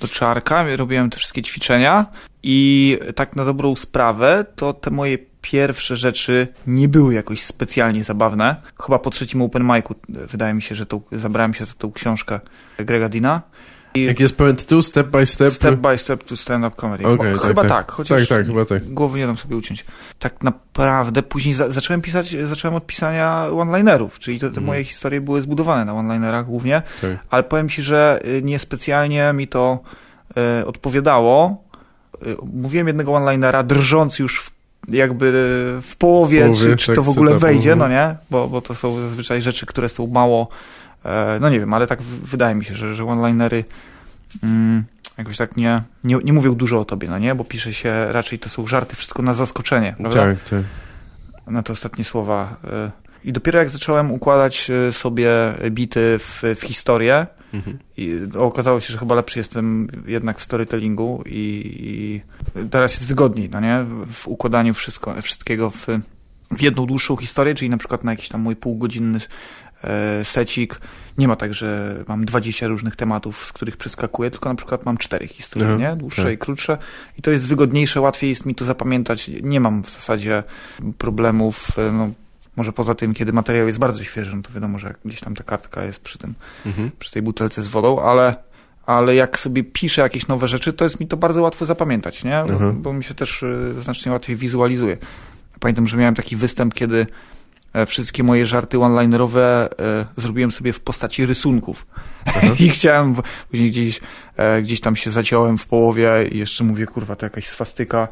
do Czarka, robiłem te wszystkie ćwiczenia i tak na dobrą sprawę, to te moje pierwsze rzeczy nie były jakoś specjalnie zabawne. Chyba po trzecim open micu e, wydaje mi się, że tą, zabrałem się za tą książkę Grega Dina. I Jak jest pełen tytuł, step by step. step by step to stand up comedy. Chyba tak, chyba tak. tak, chociaż Tak, tak, chyba tak. głowy nie dam sobie uciąć. Tak naprawdę później za zacząłem pisać, zacząłem od pisania one-linerów, czyli te, te Mhm. moje historie były zbudowane na one-linerach głównie, Tak. ale powiem ci, że y, niespecjalnie mi to y, odpowiadało. Y, mówiłem jednego one-linera, drżąc już w, jakby w połowie, W połowie, czy, czy tak, to w ogóle wejdzie, mhm. no nie? Bo, bo to są zazwyczaj rzeczy, które są mało, no nie wiem, ale tak wydaje mi się, że, że one-linery mm, jakoś tak nie, nie, nie mówią dużo o tobie, no nie? Bo pisze się, raczej to są żarty, wszystko na zaskoczenie, prawda? Tak, tak. na te ostatnie słowa. y. I dopiero jak zacząłem układać y, sobie bity w, w historię, Mhm. i okazało się, że chyba lepszy jestem jednak w storytellingu i, i teraz jest wygodniej, no nie? W układaniu wszystko, wszystkiego w, w jedną dłuższą historię, czyli na przykład na jakiś tam mój półgodzinny e, secik. Nie ma tak, że mam 20 różnych tematów, z których przeskakuję, tylko na przykład mam cztery historie, Aha, nie? Dłuższe tak. i krótsze. I to jest wygodniejsze, łatwiej jest mi to zapamiętać. Nie mam w zasadzie problemów, e, no, może poza tym, kiedy materiał jest bardzo świeży, no to wiadomo, że gdzieś tam ta kartka jest przy tym Mhm. przy tej butelce z wodą, ale, ale jak sobie piszę jakieś nowe rzeczy, to jest mi to bardzo łatwo zapamiętać, nie? Bo, Aha. bo mi się też y, znacznie łatwiej wizualizuje. Pamiętam, że miałem taki występ, kiedy e, wszystkie moje żarty one-linerowe e, zrobiłem sobie w postaci rysunków. <laughs> I chciałem, później gdzieś, e, gdzieś tam się zaciąłem w połowie i jeszcze mówię, kurwa, to jakaś swastyka,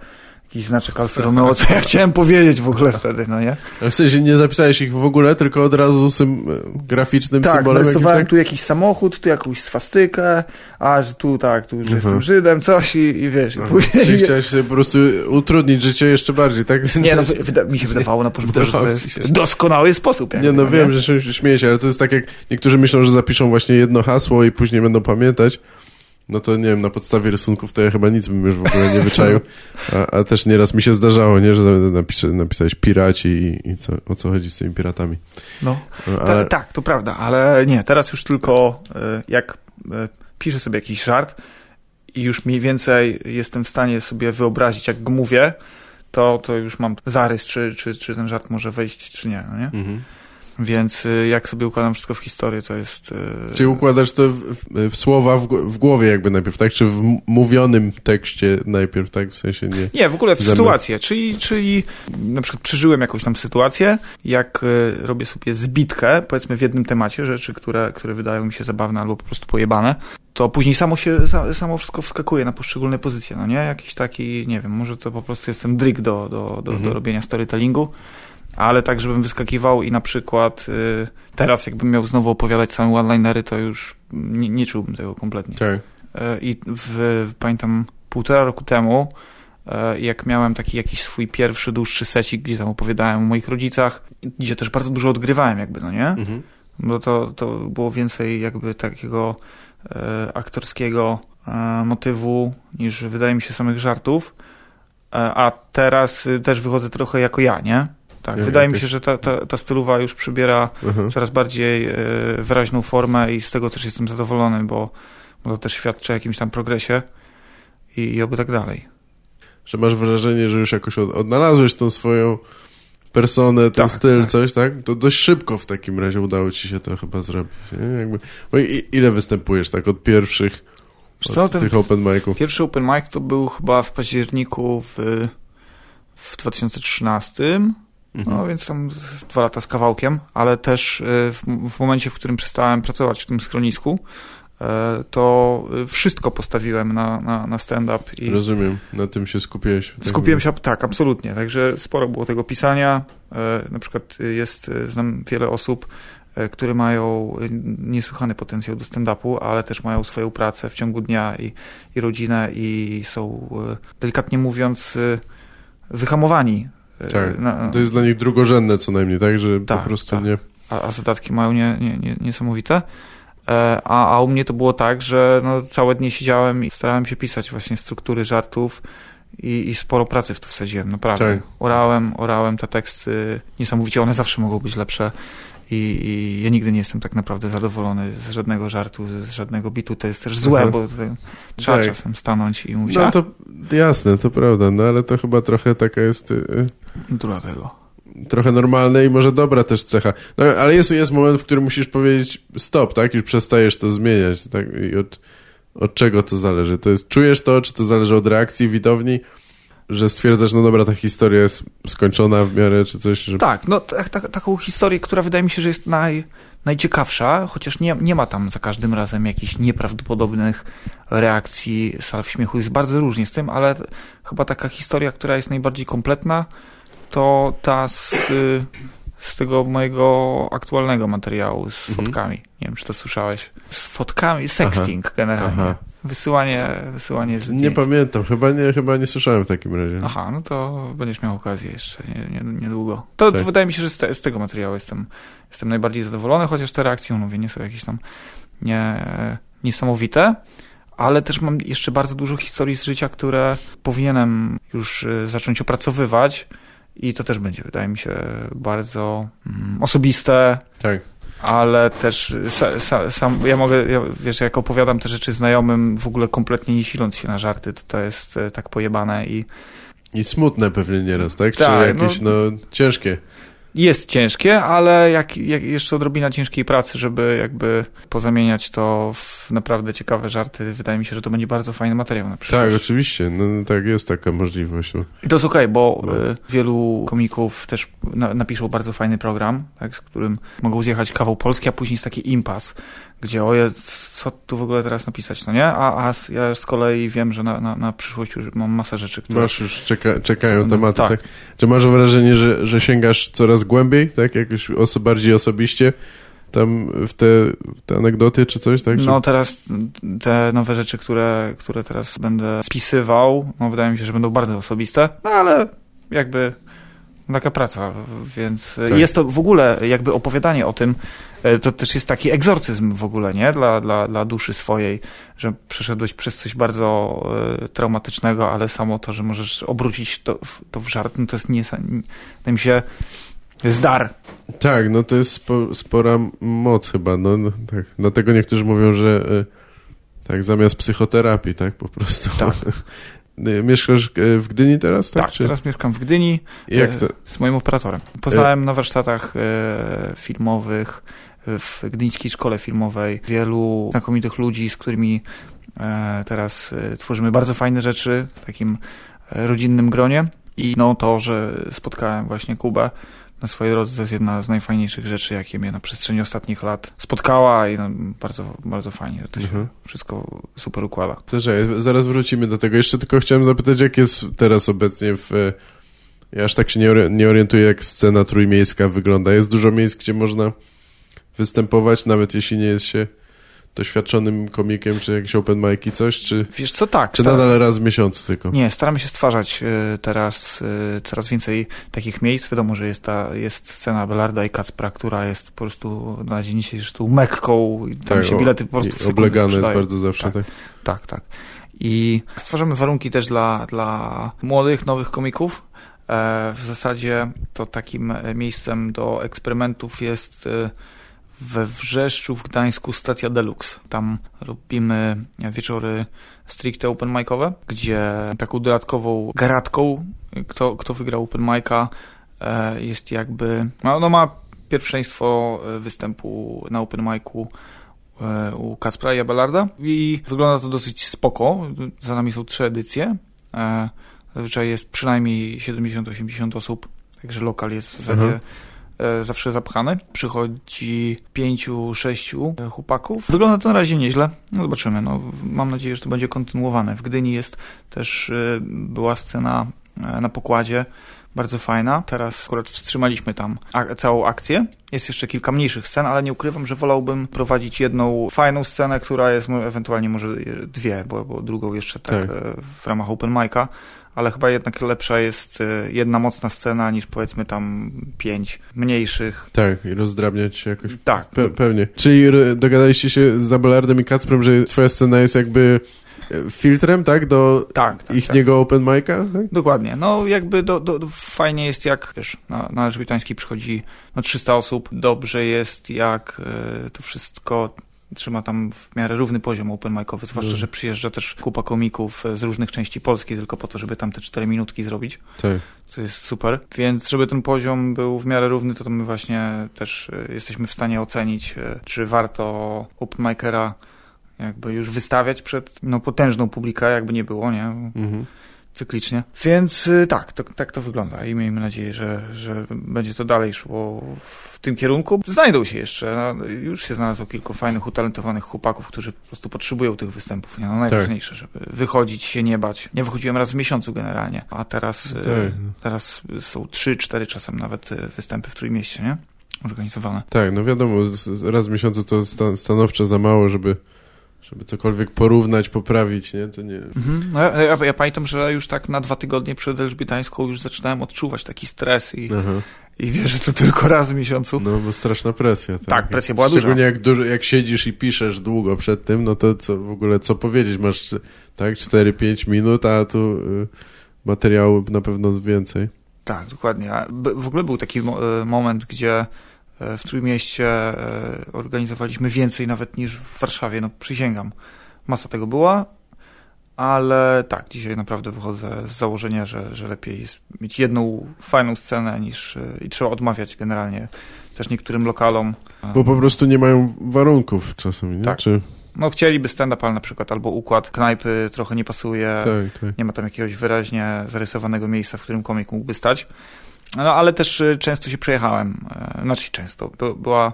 jakiś znaczek Alfa Romeo, co ja chciałem powiedzieć w ogóle wtedy, no nie? W sensie nie zapisałeś ich w ogóle, tylko od razu sym, graficznym Tak, symbolem jakimś, narysowałem tak? tu jakiś samochód, tu jakąś swastykę, a że tu tak, tu że Mhm. jestem Żydem, coś i, i wiesz, i Aha. później... Czyli chciałeś sobie po prostu utrudnić życie jeszcze bardziej, tak? Nie, no, mi się wydawało na początku, że to jest doskonały sposób. Nie, jakby, no wiem, że się śmieję się, ale to jest tak jak niektórzy myślą, że zapiszą właśnie jedno hasło i później będą pamiętać. No to nie wiem, na podstawie rysunków to ja chyba nic bym już w ogóle nie wyczaił. A, a też nieraz mi się zdarzało, nie, że napisze, napisałeś piraci i, i co, o co chodzi z tymi piratami. No, No, Ta, ale, tak, to prawda, ale nie, teraz już tylko e, jak e, piszę sobie jakiś żart i już mniej więcej jestem w stanie sobie wyobrazić, jak go mówię, to, to już mam zarys, czy, czy, czy ten żart może wejść, czy nie, no nie? Mhm. Więc y, jak sobie układam wszystko w historię, to jest... y, Czy układasz to w, w, słowa w, w głowie jakby najpierw, tak? Czy w mówionym tekście najpierw, tak? W sensie nie... Nie, w ogóle w Zęby. sytuację, czyli, czyli na przykład przeżyłem jakąś tam sytuację, jak y, robię sobie zbitkę, powiedzmy w jednym temacie, rzeczy, które, które wydają mi się zabawne albo po prostu pojebane, to później samo się, sa- samo wszystko wskakuje na poszczególne pozycje, no nie? Jakiś taki, nie wiem, może to po prostu jestem drik do, do, do, Mhm. do robienia storytellingu, ale tak, żebym wyskakiwał i na przykład y, teraz jakbym miał znowu opowiadać same one-linery, to już nie, nie czułbym tego kompletnie. Tak. E, I w, w, pamiętam półtora roku temu, e, jak miałem taki jakiś swój pierwszy dłuższy secik, gdzie tam opowiadałem o moich rodzicach, gdzie też bardzo dużo odgrywałem jakby, no nie? Mhm. Bo to, to było więcej jakby takiego e, aktorskiego e, motywu niż wydaje mi się samych żartów. E, a teraz y, też wychodzę trochę jako ja, nie? Tak, wydaje mi się, że ta, ta, ta stylowa już przybiera Aha. coraz bardziej e, wyraźną formę i z tego też jestem zadowolony, bo, bo to też świadczy o jakimś tam progresie i, i oby tak dalej. Że masz wrażenie, że już jakoś od, odnalazłeś tą swoją personę, ten Tak, styl, tak. coś, tak? To dość szybko w takim razie udało ci się to chyba zrobić? Jakby, ile występujesz, tak? Od pierwszych, od co, tych open miców? pierwszy open mic to był chyba w październiku w, w 2013, Mhm. no więc tam dwa lata z kawałkiem, ale też e, w, w momencie, w którym przestałem pracować w tym schronisku, e, to e, wszystko postawiłem na, na, na stand-up i Rozumiem, na tym się skupiłeś. w takim Skupiłem się, tak, absolutnie. Także sporo było tego pisania. E, Na przykład jest, e, znam wiele osób, które mają niesłychany potencjał do stand-upu, ale też mają swoją pracę w ciągu dnia i, i rodzinę i są, delikatnie mówiąc, wyhamowani. E, Tak, na- to jest dla nich drugorzędne co najmniej, tak? Że Tak, po prostu tak. nie... a, a zadatki mają nie, nie, nie, niesamowite. E, A, a u mnie to było tak, że no, całe dnie siedziałem i starałem się pisać właśnie struktury żartów i, i sporo pracy w to wsadziłem, naprawdę. Tak. Orałem, orałem te teksty, niesamowicie, one zawsze mogą być lepsze i, i ja nigdy nie jestem tak naprawdę zadowolony z żadnego żartu, z żadnego bitu, to jest też złe, Aha. bo tutaj trzeba Tak. czasem stanąć i mówić, No to jasne, to prawda, no ale to chyba trochę taka jest... y, dużo tego. trochę normalne i może dobra też cecha. No, ale jest, jest moment, w którym musisz powiedzieć stop, tak? Już przestajesz to zmieniać, tak? I od, od czego to zależy? To jest, czujesz to, czy to zależy od reakcji widowni, że stwierdzasz, no dobra, ta historia jest skończona w miarę, czy coś, że... Tak, no tak, tak, taką historię, która wydaje mi się, że jest naj, najciekawsza, chociaż nie, nie ma tam za każdym razem jakichś nieprawdopodobnych reakcji, salw śmiechu. Jest bardzo różnie z tym, ale chyba taka historia, która jest najbardziej kompletna, to ta z, z tego mojego aktualnego materiału z Mhm. fotkami. Nie wiem, czy to słyszałeś. Z fotkami, sexting generalnie. Aha. Wysyłanie, wysyłanie zdjęć. Nie pamiętam, chyba nie, chyba nie słyszałem w takim razie. Aha, no to będziesz miał okazję jeszcze nie, nie, niedługo. To, Tak. wydaje mi się, że z, te, z tego materiału jestem, jestem najbardziej zadowolony, chociaż te reakcje, mówię, nie są jakieś tam nie, niesamowite, ale też mam jeszcze bardzo dużo historii z życia, które powinienem już y, zacząć opracowywać i to też będzie, wydaje mi się, bardzo mm, osobiste, Tak. Ale też sa, sa, sam, ja mogę, ja, wiesz, jak opowiadam te rzeczy znajomym, w ogóle kompletnie nie siląc się na żarty, to to jest e, tak pojebane i I smutne pewnie nieraz, tak? Tak, Czy jakieś, no, ciężkie. Jest ciężkie, ale jak, jak jeszcze odrobina ciężkiej pracy, żeby jakby pozamieniać to w naprawdę ciekawe żarty, wydaje mi się, że to będzie bardzo fajny materiał na przyszłość. Tak, oczywiście, no tak, jest taka możliwość. No. I to jest okej, bo No. y, wielu komików też na, napiszą bardzo fajny program, tak, z którym mogą zjechać kawał Polski, a później jest taki impas, gdzie oje, co tu w ogóle teraz napisać, no nie? A, a ja z kolei wiem, że na, na, na przyszłość już mam masę rzeczy, które... Masz już, czeka, czekają No, tematy, tak. tak. Czy masz wrażenie, że, że sięgasz coraz głębiej, tak? Jakoś oso, bardziej osobiście tam w te, te anegdoty czy coś, tak? Że- No teraz te nowe rzeczy, które, które teraz będę spisywał, no wydaje mi się, że będą bardzo osobiste, no ale jakby taka praca, więc Tak. jest to w ogóle jakby opowiadanie o tym, to też jest taki egzorcyzm w ogóle, nie? Dla, dla, dla duszy swojej, że przeszedłeś przez coś bardzo e, traumatycznego, ale samo to, że możesz obrócić to, w- to w żart, no to jest niesam... Wydaje mi się, to jest dar. Tak, no to jest spo, spora moc chyba, no, no tak. Dlatego niektórzy mówią, że y, Tak, zamiast psychoterapii, tak, po prostu. Tak. <laughs> Mieszkasz e, w Gdyni teraz, tak? Tak, Czy... teraz mieszkam w Gdyni Jak to? z moim operatorem. Poznałem na warsztatach e, filmowych w Gdyńskiej Szkole Filmowej wielu znakomitych ludzi, z którymi e, teraz tworzymy bardzo fajne rzeczy w takim rodzinnym gronie. I no to, że spotkałem właśnie Kubę na swojej drodze, to jest jedna z najfajniejszych rzeczy, jakie mnie na przestrzeni ostatnich lat spotkała i no, bardzo, bardzo fajnie, to się mhm. wszystko super układa. To, że zaraz wrócimy do tego. Jeszcze tylko chciałem zapytać, jak jest teraz obecnie w... Ja aż tak się nie orientuję, jak scena trójmiejska wygląda. Jest dużo miejsc, gdzie można występować, nawet jeśli nie jest się doświadczonym komikiem, czy jakiś open mic i coś, czy... Wiesz co, tak. Czy nadal raz w miesiącu tylko? Nie, staramy się stwarzać y, teraz y, coraz więcej takich miejsc. Wiadomo, że jest ta jest scena Belarda i Kacpra, która jest po prostu na dzień dzisiejszy tu mekką i tam tak, się bilety po prostu Oblegane jest bardzo zawsze, tak. Tak, tak. tak. I stwarzamy warunki też dla, dla młodych, nowych komików. E, w zasadzie to takim miejscem do eksperymentów jest we Wrzeszczu w Gdańsku stacja Deluxe. Tam robimy wieczory stricte open micowe, gdzie taką dodatkową garatką, kto, kto wygrał open mica, e, jest jakby, no, no ma pierwszeństwo e, występu na open micu e, u Kaspra i Abelarda i wygląda to dosyć spoko. Za nami są trzy edycje. Zazwyczaj jest przynajmniej 70-80 osób, także lokal jest w zasadzie mhm zawsze zapchany. Przychodzi pięciu, sześciu chłopaków. Wygląda to na razie nieźle. No zobaczymy. No, mam nadzieję, że to będzie kontynuowane. W Gdyni jest też, e, była scena e, na pokładzie bardzo fajna. Teraz akurat wstrzymaliśmy tam całą akcję. Jest jeszcze kilka mniejszych scen, ale nie ukrywam, że wolałbym prowadzić jedną fajną scenę, która jest ewentualnie może dwie, bo, bo drugą jeszcze tak, tak. w ramach open mic'a, ale chyba jednak lepsza jest e, jedna mocna scena niż powiedzmy tam pięć mniejszych. Tak, i rozdrabniać się jakoś. Tak. Pe pewnie. Czyli dogadaliście się z Abelardem i Kacprem, że twoja scena jest jakby e, filtrem, tak? Do tak, tak, ich niego tak. open mic'a? Tak? Dokładnie. No jakby do, do, fajnie jest jak, wiesz, na, na Elżbietański przychodzi no, 300 osób. Dobrze jest jak y, to wszystko trzyma tam w miarę równy poziom open micowy, zwłaszcza, mm. że przyjeżdża też kupa komików z różnych części Polski tylko po to, żeby tam te cztery minutki zrobić, tak. co jest super. Więc żeby ten poziom był w miarę równy, to my właśnie też e, jesteśmy w stanie ocenić, e, czy warto open micera jakby już wystawiać przed no, potężną publikę, jakby nie było, nie? Mhm cyklicznie. Więc y, tak, to, tak to wygląda i miejmy nadzieję, że, że będzie to dalej szło w tym kierunku. Znajdą się jeszcze, no, już się znalazło kilku fajnych, utalentowanych chłopaków, którzy po prostu potrzebują tych występów. Nie? No, najważniejsze, tak. żeby wychodzić, się nie bać. Nie wychodziłem raz w miesiącu generalnie, a teraz, y, tak. teraz są trzy, cztery czasem nawet y, występy w Trójmieście, nie? Organizowane. Tak, no wiadomo, raz w miesiącu to stanowczo za mało, żeby żeby cokolwiek porównać, poprawić, nie? To nie... Mhm. No ja, ja, ja, pamiętam, że już tak na dwa tygodnie przed Elżbietańską już zaczynałem odczuwać taki stres i, i wiesz, że to tylko raz w miesiącu. No, bo straszna presja. Tak, tak presja była Szczególnie duża. jak, dużo, jak siedzisz i piszesz długo przed tym, no to co, w ogóle co powiedzieć? Masz tak 4-5 minut, a tu y, materiału na pewno więcej. Tak, dokładnie. W ogóle był taki y, moment, gdzie w Trójmieście e, organizowaliśmy więcej nawet niż w Warszawie, no przysięgam. Masa tego była, ale tak, dzisiaj naprawdę wychodzę z założenia, że, że lepiej jest mieć jedną fajną scenę niż e, i trzeba odmawiać generalnie też niektórym lokalom. Bo po prostu nie mają warunków czasem, nie? Tak. Czy... No chcieliby stand-up, na przykład albo układ knajpy trochę nie pasuje, tak, tak. nie ma tam jakiegoś wyraźnie zarysowanego miejsca, w którym komik mógłby stać. No ale też y, często się przejechałem. E, znaczy często. Była,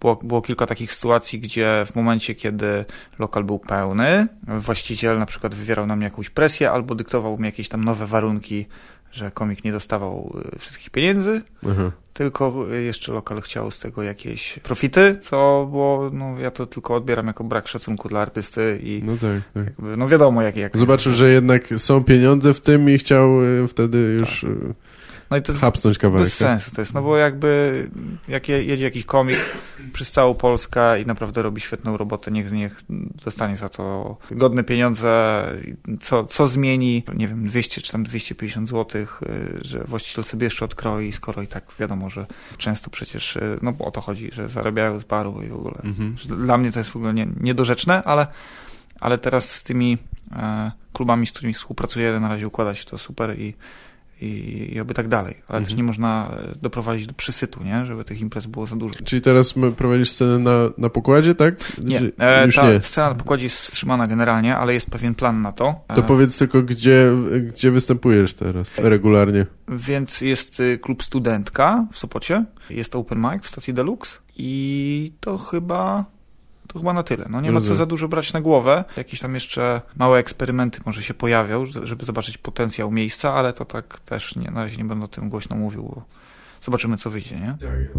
było, było kilka takich sytuacji, gdzie w momencie, kiedy lokal był pełny, właściciel na przykład wywierał na mnie jakąś presję albo dyktował mi jakieś tam nowe warunki, że komik nie dostawał y, wszystkich pieniędzy, Aha. tylko jeszcze lokal chciał z tego jakieś profity, co było, no ja to tylko odbieram jako brak szacunku dla artysty i no tak, tak. Jakby, no wiadomo jak, jak Zobaczył, że jednak są pieniądze w tym i chciał y, wtedy już... Tak no i to Hapsnąć kawałek. Bez sensu to jest, no bo jakby jak jedzie jakiś komik przez całą Polskę i naprawdę robi świetną robotę, niech, niech dostanie za to godne pieniądze, co, co zmieni, nie wiem, 200 czy tam 250 zł, y, że właściciel sobie jeszcze odkroi, skoro i tak wiadomo, że często przecież, y, no bo o to chodzi, że zarabiają z baru i w ogóle. Mhm. Dla mnie to jest w ogóle nie, niedorzeczne, ale ale teraz z tymi e, klubami, z którymi współpracuję, na razie układa się to super i, i, i oby tak dalej. Ale Mhm. też nie można e, doprowadzić do przysytu, nie? Żeby tych imprez było za dużo. Czyli teraz prowadzisz scenę na, na pokładzie, tak? Nie, e, już ta nie. scena na pokładzie jest wstrzymana generalnie, ale jest pewien plan na to. To E, powiedz tylko, gdzie, gdzie występujesz teraz regularnie. Więc jest y, klub Studentka w Sopocie, jest open mic w stacji Deluxe i to chyba to chyba na tyle. No nie ma co Rozumiem. za dużo brać na głowę. Jakieś tam jeszcze małe eksperymenty może się pojawią, że- żeby zobaczyć potencjał miejsca, ale to tak też nie, na razie nie będę o tym głośno mówił, bo zobaczymy co wyjdzie, nie? Tak, jest.